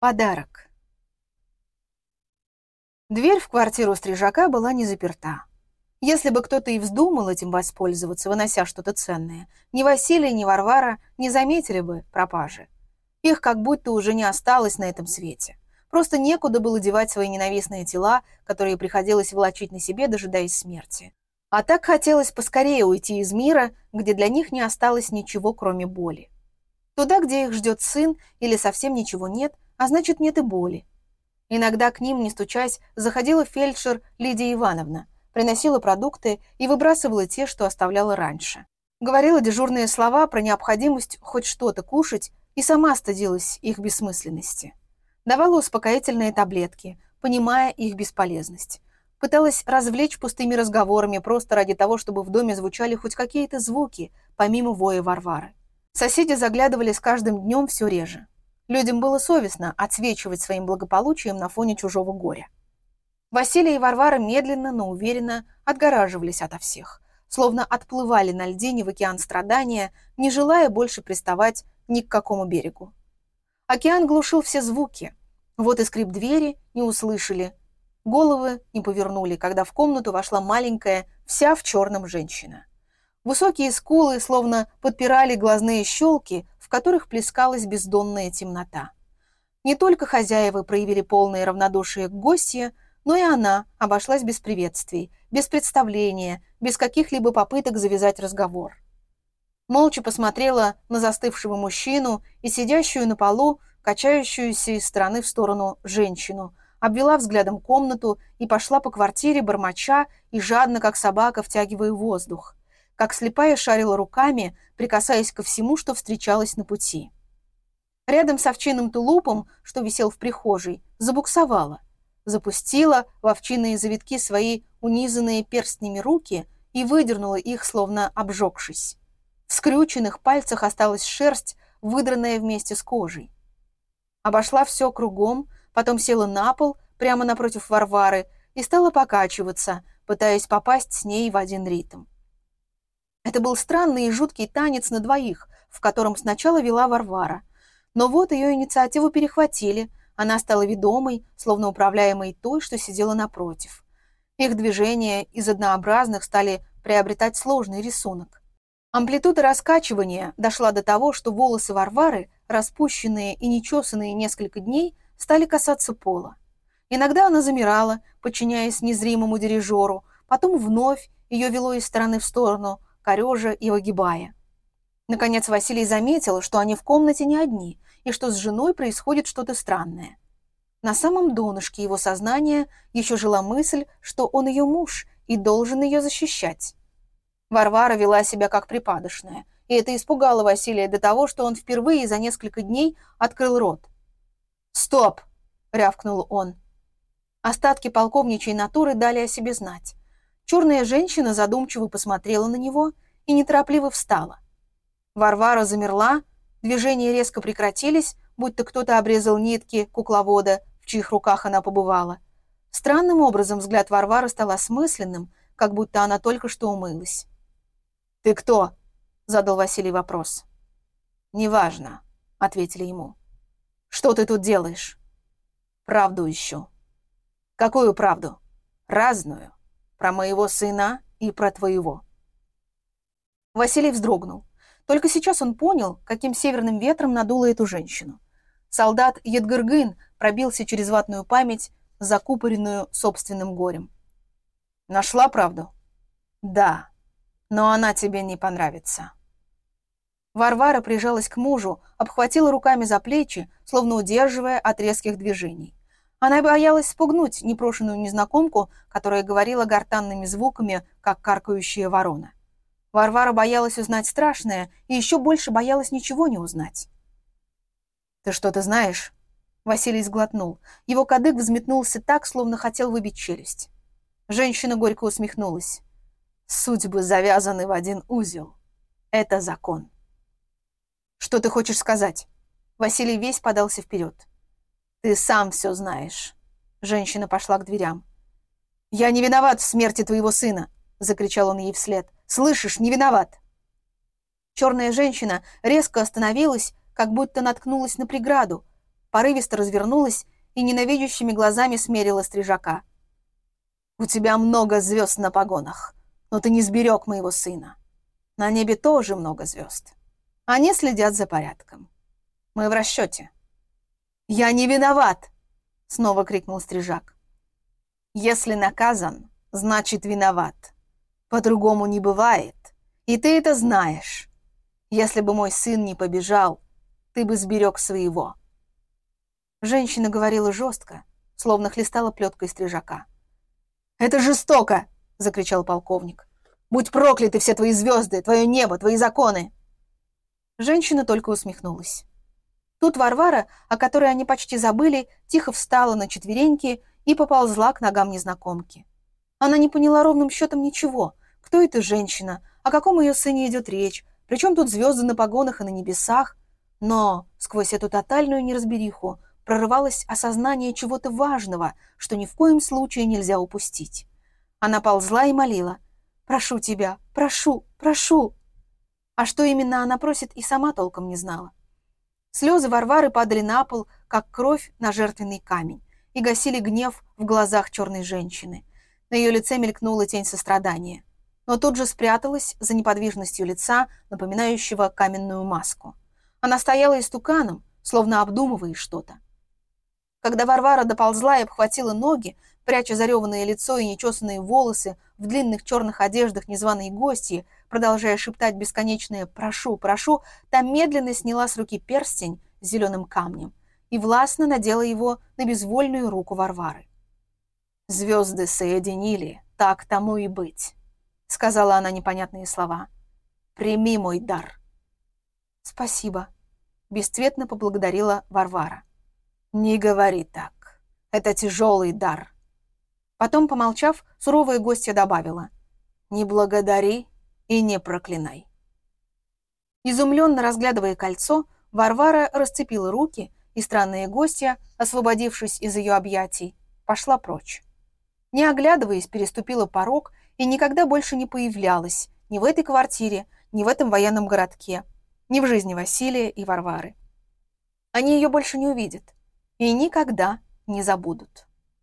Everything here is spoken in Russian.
Подарок. Дверь в квартиру стрижака была не заперта. Если бы кто-то и вздумал этим воспользоваться, вынося что-то ценное, ни Василий, ни Варвара не заметили бы пропажи. Их как будто уже не осталось на этом свете. Просто некуда было девать свои ненавистные тела, которые приходилось волочить на себе, дожидаясь смерти. А так хотелось поскорее уйти из мира, где для них не осталось ничего, кроме боли. Туда, где их ждет сын или совсем ничего нет – а значит, нет и боли. Иногда к ним, не стучась, заходила фельдшер Лидия Ивановна, приносила продукты и выбрасывала те, что оставляла раньше. Говорила дежурные слова про необходимость хоть что-то кушать и сама стыдилась их бессмысленности. Давала успокоительные таблетки, понимая их бесполезность. Пыталась развлечь пустыми разговорами просто ради того, чтобы в доме звучали хоть какие-то звуки, помимо воя Варвары. Соседи заглядывали с каждым днем все реже. Людям было совестно отсвечивать своим благополучием на фоне чужого горя. Василий и Варвара медленно, но уверенно отгораживались ото всех, словно отплывали на льдине в океан страдания, не желая больше приставать ни к какому берегу. Океан глушил все звуки. Вот и скрип двери не услышали. Головы не повернули, когда в комнату вошла маленькая, вся в черном женщина. Высокие скулы словно подпирали глазные щелки, в которых плескалась бездонная темнота. Не только хозяева проявили полное равнодушие к гостье, но и она обошлась без приветствий, без представления, без каких-либо попыток завязать разговор. Молча посмотрела на застывшего мужчину и сидящую на полу, качающуюся из стороны в сторону женщину, обвела взглядом комнату и пошла по квартире бормоча и жадно, как собака, втягивая воздух как слепая шарила руками, прикасаясь ко всему, что встречалось на пути. Рядом с овчинным тулупом, что висел в прихожей, забуксовала, запустила в овчинные завитки свои унизанные перстнями руки и выдернула их, словно обжегшись. В скрюченных пальцах осталась шерсть, выдранная вместе с кожей. Обошла все кругом, потом села на пол, прямо напротив Варвары, и стала покачиваться, пытаясь попасть с ней в один ритм. Это был странный и жуткий танец на двоих, в котором сначала вела Варвара. Но вот ее инициативу перехватили, она стала ведомой, словно управляемой той, что сидела напротив. Их движения из однообразных стали приобретать сложный рисунок. Амплитуда раскачивания дошла до того, что волосы Варвары, распущенные и нечесанные несколько дней, стали касаться пола. Иногда она замирала, подчиняясь незримому дирижеру, потом вновь ее вело из стороны в сторону – корежа и огибая. Наконец Василий заметил, что они в комнате не одни, и что с женой происходит что-то странное. На самом донышке его сознания еще жила мысль, что он ее муж и должен ее защищать. Варвара вела себя как припадочная, и это испугало Василия до того, что он впервые за несколько дней открыл рот. «Стоп!» — рявкнул он. Остатки полковничьей натуры дали о себе знать. Черная женщина задумчиво посмотрела на него и неторопливо встала. Варвара замерла, движения резко прекратились, будто кто-то обрезал нитки кукловода, в чьих руках она побывала. Странным образом взгляд Варвары стал осмысленным, как будто она только что умылась. «Ты кто?» — задал Василий вопрос. «Неважно», — ответили ему. «Что ты тут делаешь?» «Правду ищу». «Какую правду?» «Разную. Про моего сына и про твоего». Василий вздрогнул. Только сейчас он понял, каким северным ветром надуло эту женщину. Солдат Едгыргын пробился через ватную память, закупоренную собственным горем. «Нашла правду?» «Да, но она тебе не понравится». Варвара прижалась к мужу, обхватила руками за плечи, словно удерживая от резких движений. Она боялась спугнуть непрошенную незнакомку, которая говорила гортанными звуками, как каркающая ворона. Варвара боялась узнать страшное и еще больше боялась ничего не узнать. «Ты что-то знаешь?» Василий сглотнул. Его кадык взметнулся так, словно хотел выбить челюсть. Женщина горько усмехнулась. «Судьбы завязаны в один узел. Это закон». «Что ты хочешь сказать?» Василий весь подался вперед. «Ты сам все знаешь». Женщина пошла к дверям. «Я не виноват в смерти твоего сына!» — закричал он ей вслед. «Слышишь, не виноват!» Черная женщина резко остановилась, как будто наткнулась на преграду, порывисто развернулась и ненавидящими глазами смерила стрижака. «У тебя много звезд на погонах, но ты не сберег моего сына. На небе тоже много звезд. Они следят за порядком. Мы в расчете». «Я не виноват!» — снова крикнул стрижак. «Если наказан, значит виноват. По-другому не бывает, и ты это знаешь. Если бы мой сын не побежал, ты бы сберег своего». Женщина говорила жестко, словно хлестала плеткой стрижака. «Это жестоко!» — закричал полковник. «Будь прокляты все твои звезды, твое небо, твои законы!» Женщина только усмехнулась. Тут Варвара, о которой они почти забыли, тихо встала на четвереньки и поползла к ногам незнакомки. Она не поняла ровным счетом ничего. Кто эта женщина? О каком ее сыне идет речь? Причем тут звезды на погонах и на небесах? Но сквозь эту тотальную неразбериху прорывалось осознание чего-то важного, что ни в коем случае нельзя упустить. Она ползла и молила. «Прошу тебя, прошу, прошу!» А что именно она просит, и сама толком не знала. Слезы Варвары падали на пол, как кровь на жертвенный камень, и гасили гнев в глазах черной женщины. На ее лице мелькнула тень сострадания, но тут же спряталась за неподвижностью лица, напоминающего каменную маску. Она стояла истуканом, словно обдумывая что-то. Когда Варвара доползла и обхватила ноги, пряча зареванное лицо и нечесанные волосы в длинных черных одеждах незваные гости, продолжая шептать бесконечное «прошу, прошу», та медленно сняла с руки перстень с зеленым камнем и властно надела его на безвольную руку Варвары. «Звезды соединили, так тому и быть», — сказала она непонятные слова. «Прими мой дар». «Спасибо», — бесцветно поблагодарила Варвара. «Не говори так. Это тяжелый дар». Потом, помолчав, суровая гостья добавила. «Не благодари и не проклинай». Изумленно разглядывая кольцо, Варвара расцепила руки, и странная гостья, освободившись из ее объятий, пошла прочь. Не оглядываясь, переступила порог и никогда больше не появлялась ни в этой квартире, ни в этом военном городке, ни в жизни Василия и Варвары. Они ее больше не увидят и никогда не забудут.